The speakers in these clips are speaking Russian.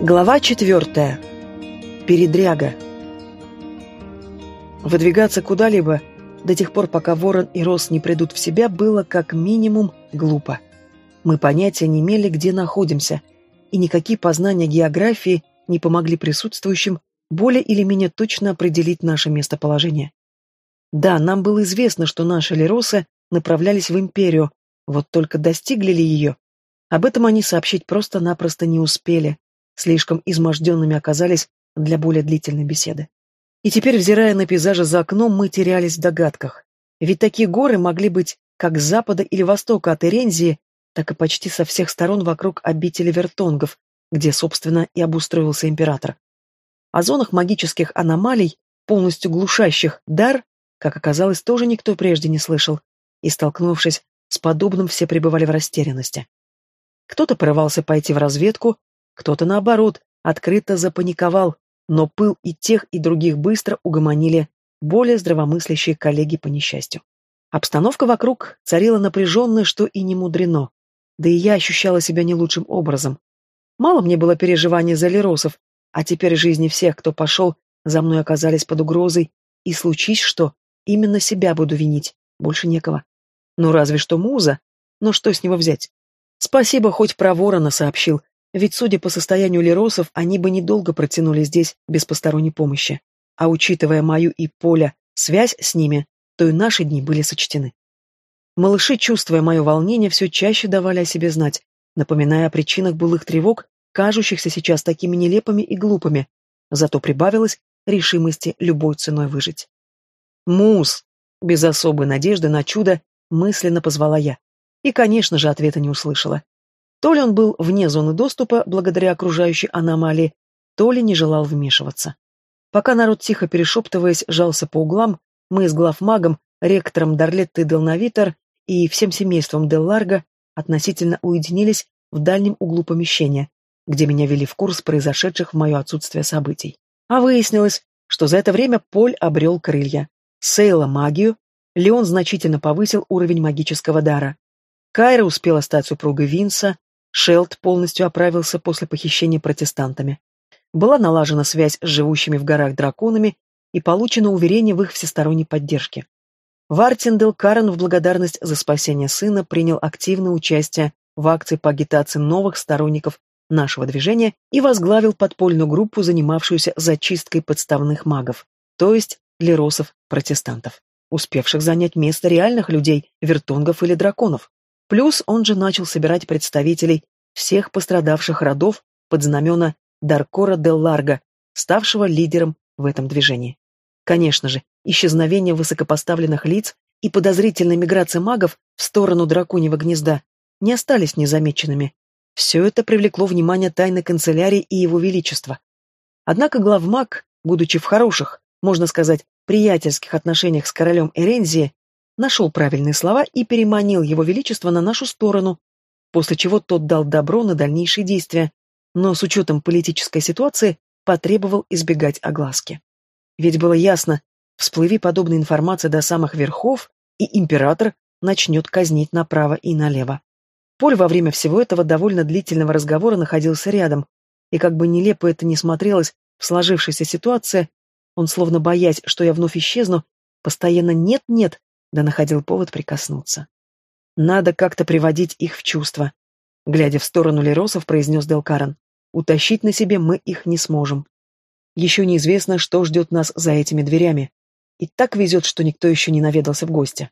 Глава четвертая. Передряга. Выдвигаться куда-либо до тех пор, пока Ворон и Рос не придут в себя, было как минимум глупо. Мы понятия не имели, где находимся, и никакие познания географии не помогли присутствующим более или менее точно определить наше местоположение. Да, нам было известно, что наши леросы направлялись в Империю, вот только достигли ли ее? Об этом они сообщить просто-напросто не успели, слишком изможденными оказались для более длительной беседы. И теперь, взирая на пейзажи за окном, мы терялись в догадках. Ведь такие горы могли быть как с запада или востока от Эрензии, так и почти со всех сторон вокруг обители вертонгов, где, собственно, и обустроился император. О зонах магических аномалий, полностью глушащих дар, как оказалось, тоже никто прежде не слышал, и, столкнувшись с подобным, все пребывали в растерянности. Кто-то порывался пойти в разведку, кто-то, наоборот, открыто запаниковал, но пыл и тех, и других быстро угомонили более здравомыслящие коллеги по несчастью. Обстановка вокруг царила напряженная, что и не мудрено. Да и я ощущала себя не лучшим образом. Мало мне было переживаний за леросов, а теперь жизни всех, кто пошел, за мной оказались под угрозой, и случись что, именно себя буду винить, больше некого. Ну разве что муза, но что с него взять? Спасибо, хоть про ворона сообщил, ведь, судя по состоянию леросов, они бы недолго протянули здесь без посторонней помощи. А учитывая мою и Поля связь с ними, то и наши дни были сочтены. Малыши, чувствуя мое волнение, все чаще давали о себе знать, напоминая о причинах былых тревог, кажущихся сейчас такими нелепыми и глупыми, зато прибавилось решимости любой ценой выжить. «Мус!» — без особой надежды на чудо мысленно позвала я. И, конечно же, ответа не услышала. То ли он был вне зоны доступа благодаря окружающей аномалии, то ли не желал вмешиваться. Пока народ, тихо перешептываясь, жался по углам, мы с главмагом, ректором Дарлетты Делновитер и всем семейством Дел Ларго относительно уединились в дальнем углу помещения, где меня вели в курс произошедших в мое отсутствие событий. А выяснилось, что за это время Поль обрел крылья. Сейла — магию, Леон значительно повысил уровень магического дара. Кайра успела стать супругой Винса, Шелд полностью оправился после похищения протестантами. Была налажена связь с живущими в горах драконами и получено уверение в их всесторонней поддержке. Вартиндел Карен в благодарность за спасение сына принял активное участие в акции по агитации новых сторонников нашего движения и возглавил подпольную группу, занимавшуюся зачисткой подставных магов, то есть леросов-протестантов, успевших занять место реальных людей, вертонгов или драконов. Плюс он же начал собирать представителей всех пострадавших родов под знамена Даркора де Ларго, ставшего лидером в этом движении. Конечно же, исчезновение высокопоставленных лиц и подозрительная миграция магов в сторону драконьего гнезда не остались незамеченными. Все это привлекло внимание тайной канцелярии и его величества. Однако главмаг, будучи в хороших, можно сказать, приятельских отношениях с королем Эрензии, нашел правильные слова и переманил его величество на нашу сторону, после чего тот дал добро на дальнейшие действия, но с учетом политической ситуации потребовал избегать огласки. Ведь было ясно, всплыви подобная информация до самых верхов, и император начнет казнить направо и налево. Поль во время всего этого довольно длительного разговора находился рядом, и как бы нелепо это ни смотрелось в сложившейся ситуации, он, словно боясь, что я вновь исчезну, постоянно «нет-нет» да находил повод прикоснуться. Надо как-то приводить их в чувство. Глядя в сторону Леросов, произнес Делкарен. Утащить на себе мы их не сможем. Еще неизвестно, что ждет нас за этими дверями. И так везет, что никто еще не наведался в гости.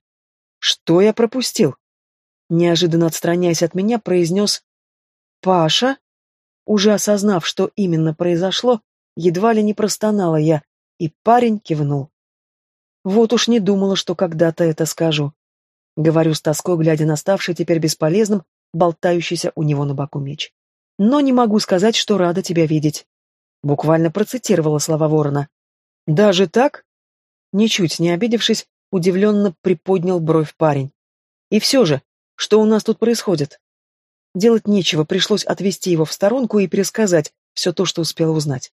Что я пропустил? Неожиданно отстраняясь от меня, произнес «Паша?» Уже осознав, что именно произошло, едва ли не простонала я, и парень кивнул. Вот уж не думала, что когда-то это скажу. Говорю с тоской, глядя на ставший теперь бесполезным, болтающийся у него на боку меч. Но не могу сказать, что рада тебя видеть. Буквально процитировала слова ворона. Даже так? Ничуть не обидевшись, удивленно приподнял бровь парень. И все же, что у нас тут происходит? Делать нечего, пришлось отвести его в сторонку и пересказать все то, что успел узнать.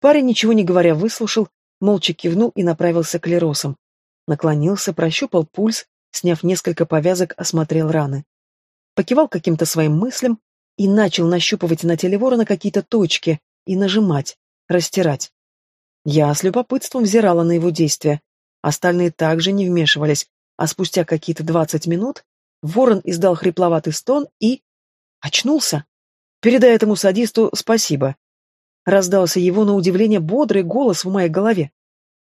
Парень, ничего не говоря, выслушал, молча кивнул и направился к леросам. Наклонился, прощупал пульс, сняв несколько повязок, осмотрел раны. Покивал каким-то своим мыслям, и начал нащупывать на теле ворона какие-то точки и нажимать, растирать. Я с любопытством взирала на его действия. Остальные также не вмешивались, а спустя какие-то двадцать минут ворон издал хрипловатый стон и... очнулся. «Передай этому садисту спасибо». Раздался его на удивление бодрый голос в моей голове.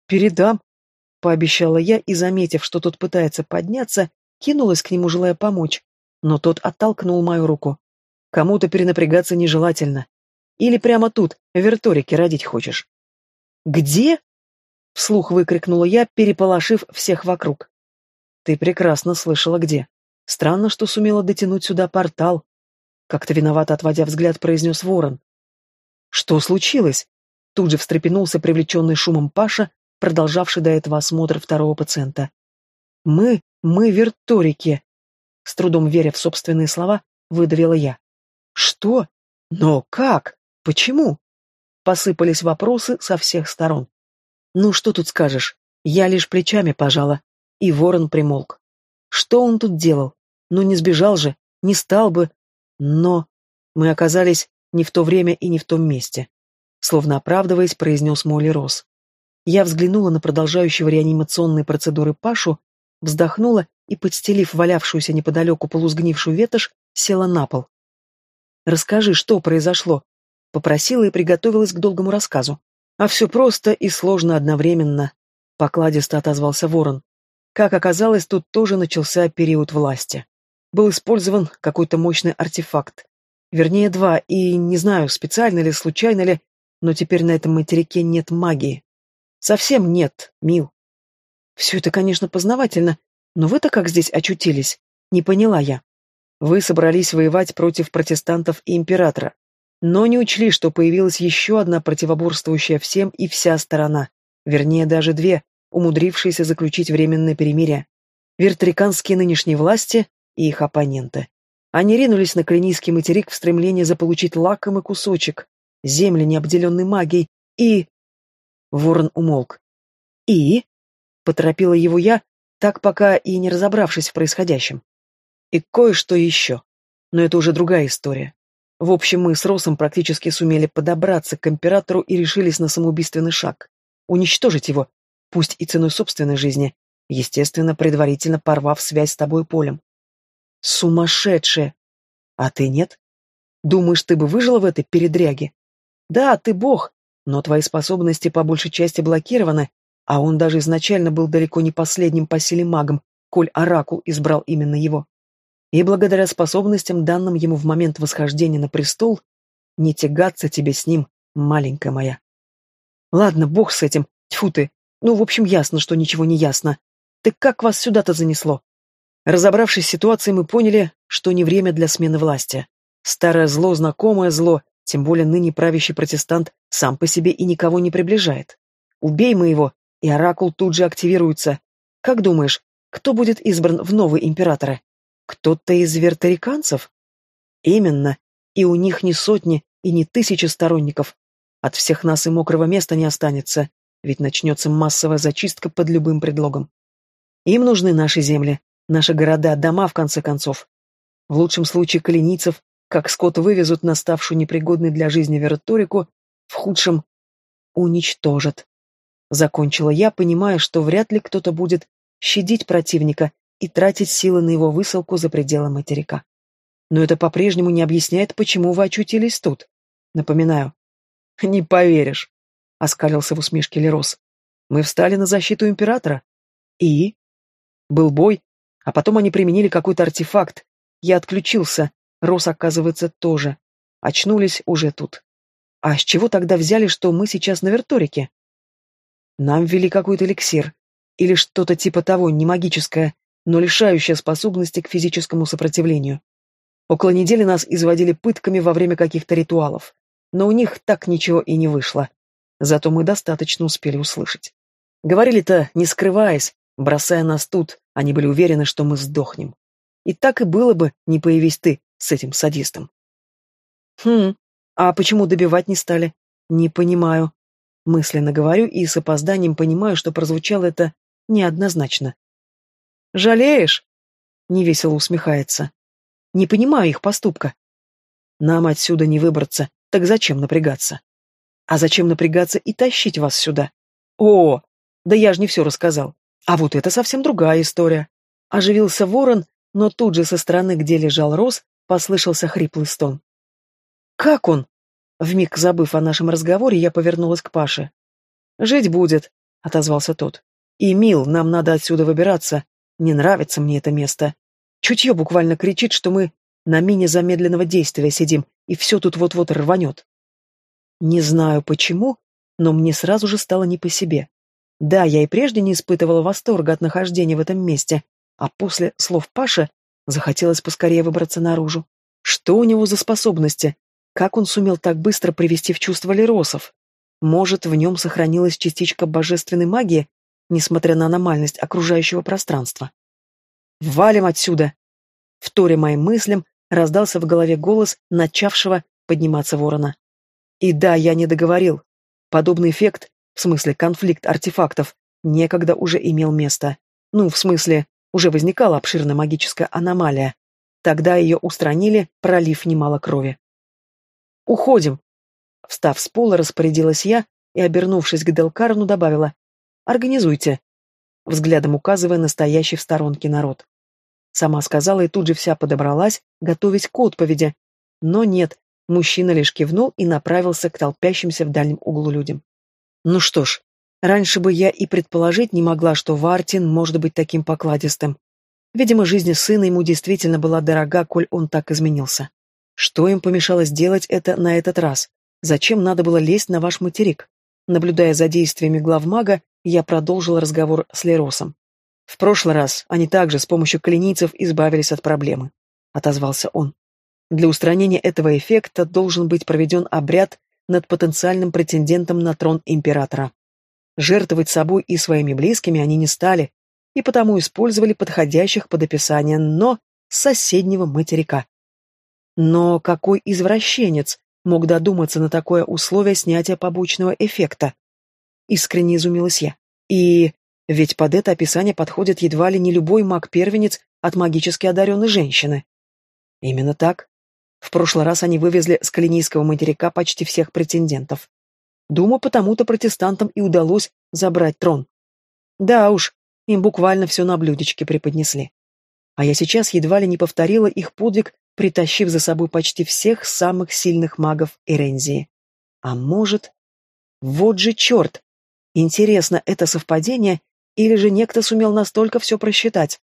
«Передам», — пообещала я и, заметив, что тот пытается подняться, кинулась к нему, желая помочь. Но тот оттолкнул мою руку. «Кому-то перенапрягаться нежелательно. Или прямо тут, в верторике, родить хочешь?» «Где?» — вслух выкрикнула я, переполошив всех вокруг. «Ты прекрасно слышала, где. Странно, что сумела дотянуть сюда портал», — как-то виновато отводя взгляд, произнес ворон. «Что случилось?» Тут же встрепенулся привлеченный шумом Паша, продолжавший до этого осмотр второго пациента. «Мы, мы верторики!» С трудом веря в собственные слова, выдавила я. «Что? Но как? Почему?» Посыпались вопросы со всех сторон. «Ну что тут скажешь? Я лишь плечами пожала». И ворон примолк. Что он тут делал? Ну не сбежал же, не стал бы. Но мы оказались не в то время и не в том месте. Словно оправдываясь, произнес Молли Рос. Я взглянула на продолжающего реанимационные процедуры Пашу, вздохнула и, подстелив валявшуюся неподалеку полусгнившую ветошь, села на пол. «Расскажи, что произошло?» Попросила и приготовилась к долгому рассказу. «А все просто и сложно одновременно», — покладисто отозвался Ворон. Как оказалось, тут тоже начался период власти. Был использован какой-то мощный артефакт. Вернее, два, и не знаю, специально ли, случайно ли, но теперь на этом материке нет магии. Совсем нет, Мил. Все это, конечно, познавательно, но вы-то как здесь очутились? Не поняла я. Вы собрались воевать против протестантов и императора, но не учли, что появилась еще одна противоборствующая всем и вся сторона, вернее, даже две, умудрившиеся заключить временное перемирие. Вертриканские нынешние власти и их оппоненты. Они ринулись на Клинийский материк в стремлении заполучить лакомый кусочек, земли, не обделенной магией, и... Ворон умолк. «И?» — поторопила его я, так пока и не разобравшись в происходящем. И кое-что еще. Но это уже другая история. В общем, мы с Росом практически сумели подобраться к императору и решились на самоубийственный шаг. Уничтожить его, пусть и ценой собственной жизни, естественно, предварительно порвав связь с тобой полем. Сумасшедшая! А ты нет? Думаешь, ты бы выжила в этой передряге? Да, ты бог, но твои способности по большей части блокированы, а он даже изначально был далеко не последним по силе магом, коль Оракул избрал именно его. И благодаря способностям, данным ему в момент восхождения на престол, не тягаться тебе с ним, маленькая моя. Ладно, бог с этим, тьфу ты. Ну, в общем, ясно, что ничего не ясно. Ты как вас сюда-то занесло? Разобравшись с ситуацией, мы поняли, что не время для смены власти. Старое зло, знакомое зло, тем более ныне правящий протестант сам по себе и никого не приближает. Убей мы его, и оракул тут же активируется. Как думаешь, кто будет избран в новые императоры? Кто-то из верториканцев? Именно. И у них не сотни и не тысячи сторонников. От всех нас и мокрого места не останется, ведь начнется массовая зачистка под любым предлогом. Им нужны наши земли, наши города, дома, в конце концов. В лучшем случае калиницев как скот вывезут на ставшую непригодной для жизни верторику, в худшем уничтожат. Закончила я, понимая, что вряд ли кто-то будет щадить противника и тратить силы на его высылку за пределы материка. Но это по-прежнему не объясняет, почему вы очутились тут. Напоминаю. Не поверишь, — оскалился в усмешке Лерос. Мы встали на защиту императора. И? Был бой, а потом они применили какой-то артефакт. Я отключился, Рос, оказывается, тоже. Очнулись уже тут. А с чего тогда взяли, что мы сейчас на верторике? Нам ввели какой-то эликсир. Или что-то типа того, не магическое, но лишающее способности к физическому сопротивлению. Около недели нас изводили пытками во время каких-то ритуалов. Но у них так ничего и не вышло. Зато мы достаточно успели услышать. Говорили-то, не скрываясь, бросая нас тут, они были уверены, что мы сдохнем. И так и было бы, не появись ты, с этим садистом. Хм, а почему добивать не стали? Не понимаю. Мысленно говорю и с опозданием понимаю, что прозвучало это неоднозначно. «Жалеешь?» — невесело усмехается. «Не понимаю их поступка». Нам отсюда не выбраться, так зачем напрягаться? А зачем напрягаться и тащить вас сюда? О, да я же не все рассказал. А вот это совсем другая история. Оживился ворон, но тут же со стороны, где лежал Рос, послышался хриплый стон. «Как он?» Вмиг забыв о нашем разговоре, я повернулась к Паше. «Жить будет», — отозвался тот. «И, мил, нам надо отсюда выбираться. Не нравится мне это место. Чутье буквально кричит, что мы на мине замедленного действия сидим, и все тут вот-вот рванет. Не знаю почему, но мне сразу же стало не по себе. Да, я и прежде не испытывала восторга от нахождения в этом месте, а после слов Паши захотелось поскорее выбраться наружу. Что у него за способности? Как он сумел так быстро привести в чувство Леросов? Может, в нем сохранилась частичка божественной магии, несмотря на аномальность окружающего пространства? «Валим отсюда!» Вторя моим мыслям, раздался в голове голос начавшего подниматься ворона. И да, я не договорил. Подобный эффект, в смысле конфликт артефактов, некогда уже имел место. Ну, в смысле, уже возникала обширная магическая аномалия. Тогда ее устранили, пролив немало крови. «Уходим!» Встав с пола, распорядилась я и, обернувшись к Делкарну, добавила «Организуйте», взглядом указывая настоящий в сторонке народ. Сама сказала и тут же вся подобралась, готовить к отповеди. Но нет, мужчина лишь кивнул и направился к толпящимся в дальнем углу людям. Ну что ж, раньше бы я и предположить не могла, что Вартин может быть таким покладистым. Видимо, жизнь сына ему действительно была дорога, коль он так изменился. Что им помешало сделать это на этот раз? Зачем надо было лезть на ваш материк? Наблюдая за действиями главмага, я продолжил разговор с Леросом. В прошлый раз они также с помощью калинийцев избавились от проблемы, отозвался он. Для устранения этого эффекта должен быть проведен обряд над потенциальным претендентом на трон императора. Жертвовать собой и своими близкими они не стали, и потому использовали подходящих под описание, но с соседнего материка. Но какой извращенец мог додуматься на такое условие снятия побочного эффекта? Искренне изумилась я. И ведь под это описание подходит едва ли не любой маг-первенец от магически одаренной женщины. Именно так. В прошлый раз они вывезли с Калинийского материка почти всех претендентов. Думаю, потому-то протестантам и удалось забрать трон. Да уж, им буквально все на блюдечке преподнесли. А я сейчас едва ли не повторила их подвиг, притащив за собой почти всех самых сильных магов Эрензии. А может... Вот же черт! Интересно, это совпадение или же некто сумел настолько все просчитать?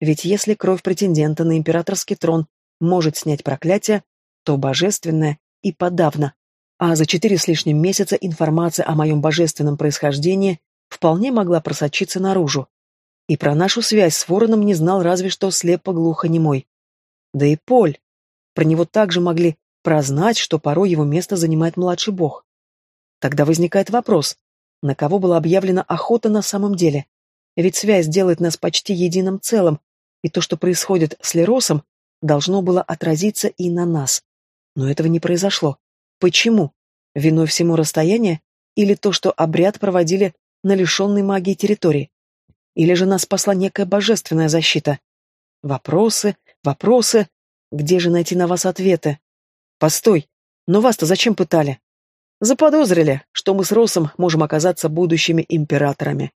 Ведь если кровь претендента на императорский трон может снять проклятие, то божественное и подавно. А за четыре с лишним месяца информация о моем божественном происхождении вполне могла просочиться наружу. И про нашу связь с Вороном не знал разве что слепо-глухо-немой. Да и Поль. Про него также могли прознать, что порой его место занимает младший бог. Тогда возникает вопрос, на кого была объявлена охота на самом деле. Ведь связь делает нас почти единым целым, и то, что происходит с Леросом, должно было отразиться и на нас. Но этого не произошло. Почему? Виной всему расстояние? Или то, что обряд проводили на лишенной магии территории? Или же нас спасла некая божественная защита? Вопросы, вопросы. Где же найти на вас ответы? Постой, но вас-то зачем пытали? Заподозрили, что мы с Росом можем оказаться будущими императорами.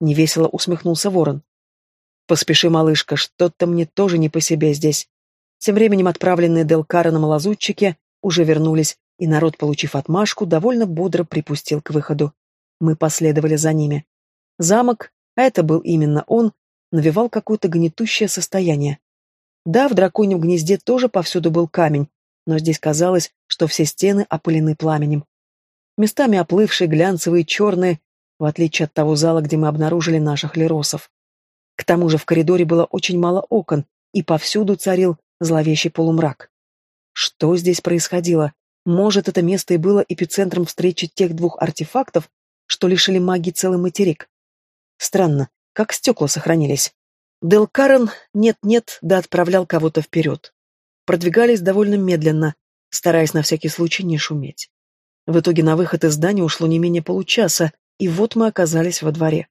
Невесело усмехнулся ворон. Поспеши, малышка, что-то мне тоже не по себе здесь. Тем временем отправленные Делкараном лазутчики уже вернулись, и народ, получив отмашку, довольно бодро припустил к выходу. Мы последовали за ними. Замок, а это был именно он, навевал какое-то гнетущее состояние. Да, в драконьем гнезде тоже повсюду был камень, но здесь казалось, что все стены опылены пламенем местами оплывшие, глянцевые, черные, в отличие от того зала, где мы обнаружили наших леросов. К тому же в коридоре было очень мало окон, и повсюду царил зловещий полумрак. Что здесь происходило? Может, это место и было эпицентром встречи тех двух артефактов, что лишили магии целый материк? Странно, как стекла сохранились. Дел Карен нет-нет, да отправлял кого-то вперед. Продвигались довольно медленно, стараясь на всякий случай не шуметь. В итоге на выход из здания ушло не менее получаса, и вот мы оказались во дворе.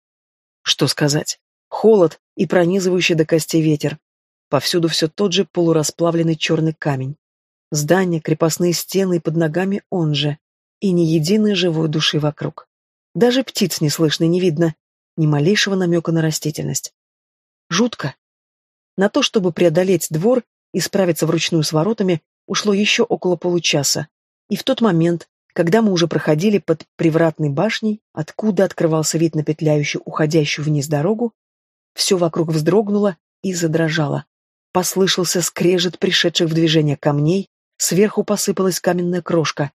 Что сказать? Холод и пронизывающий до костей ветер. Повсюду все тот же полурасплавленный черный камень. Здания, крепостные стены и под ногами он же. И ни единой живой души вокруг. Даже птиц не слышно не видно, ни малейшего намека на растительность. Жутко. На то, чтобы преодолеть двор и справиться вручную с воротами, ушло еще около получаса. И в тот момент, когда мы уже проходили под привратной башней, откуда открывался вид на петляющую, уходящую вниз дорогу, все вокруг вздрогнуло и задрожало. Послышался скрежет пришедших в движение камней, сверху посыпалась каменная крошка.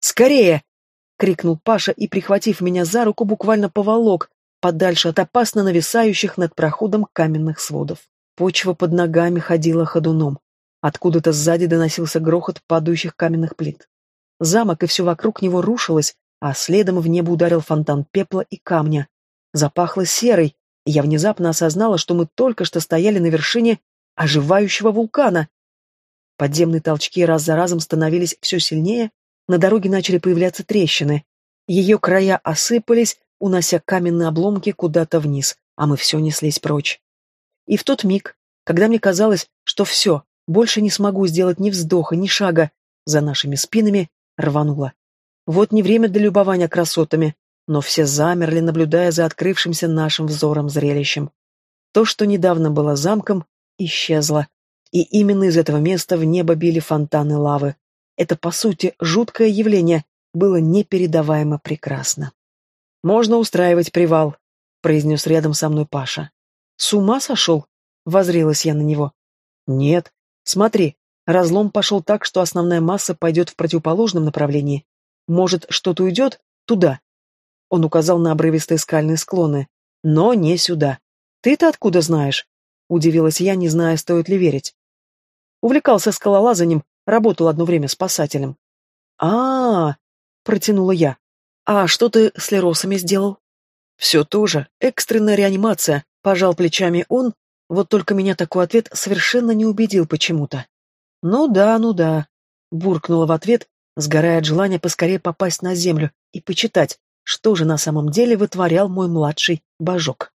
«Скорее!» — крикнул Паша и, прихватив меня за руку, буквально поволок, подальше от опасно нависающих над проходом каменных сводов. Почва под ногами ходила ходуном. Откуда-то сзади доносился грохот падающих каменных плит. Замок и все вокруг него рушилось, а следом в небо ударил фонтан пепла и камня. Запахло серой, и я внезапно осознала, что мы только что стояли на вершине оживающего вулкана. Подземные толчки раз за разом становились все сильнее, на дороге начали появляться трещины. Ее края осыпались, унося каменные обломки куда-то вниз, а мы все неслись прочь. И в тот миг, когда мне казалось, что все, больше не смогу сделать ни вздоха, ни шага, за нашими спинами рвануло. Вот не время для любования красотами, но все замерли, наблюдая за открывшимся нашим взором зрелищем. То, что недавно было замком, исчезло, и именно из этого места в небо били фонтаны лавы. Это, по сути, жуткое явление было непередаваемо прекрасно. «Можно устраивать привал», — произнес рядом со мной Паша. «С ума сошел?» — возрилась я на него. «Нет. Смотри, Разлом пошел так, что основная масса пойдет в противоположном направлении. Может, что-то уйдет туда. Он указал на обрывистые скальные склоны. Но не сюда. Ты-то откуда знаешь? Удивилась я, не зная, стоит ли верить. Увлекался скалолазанием, работал одно время спасателем. а, -а, -а протянула я. «А что ты с леросами сделал?» «Все то же. Экстренная реанимация», — пожал плечами он, вот только меня такой ответ совершенно не убедил почему-то. «Ну да, ну да», — буркнула в ответ, сгорая от желания поскорее попасть на землю и почитать, что же на самом деле вытворял мой младший божок.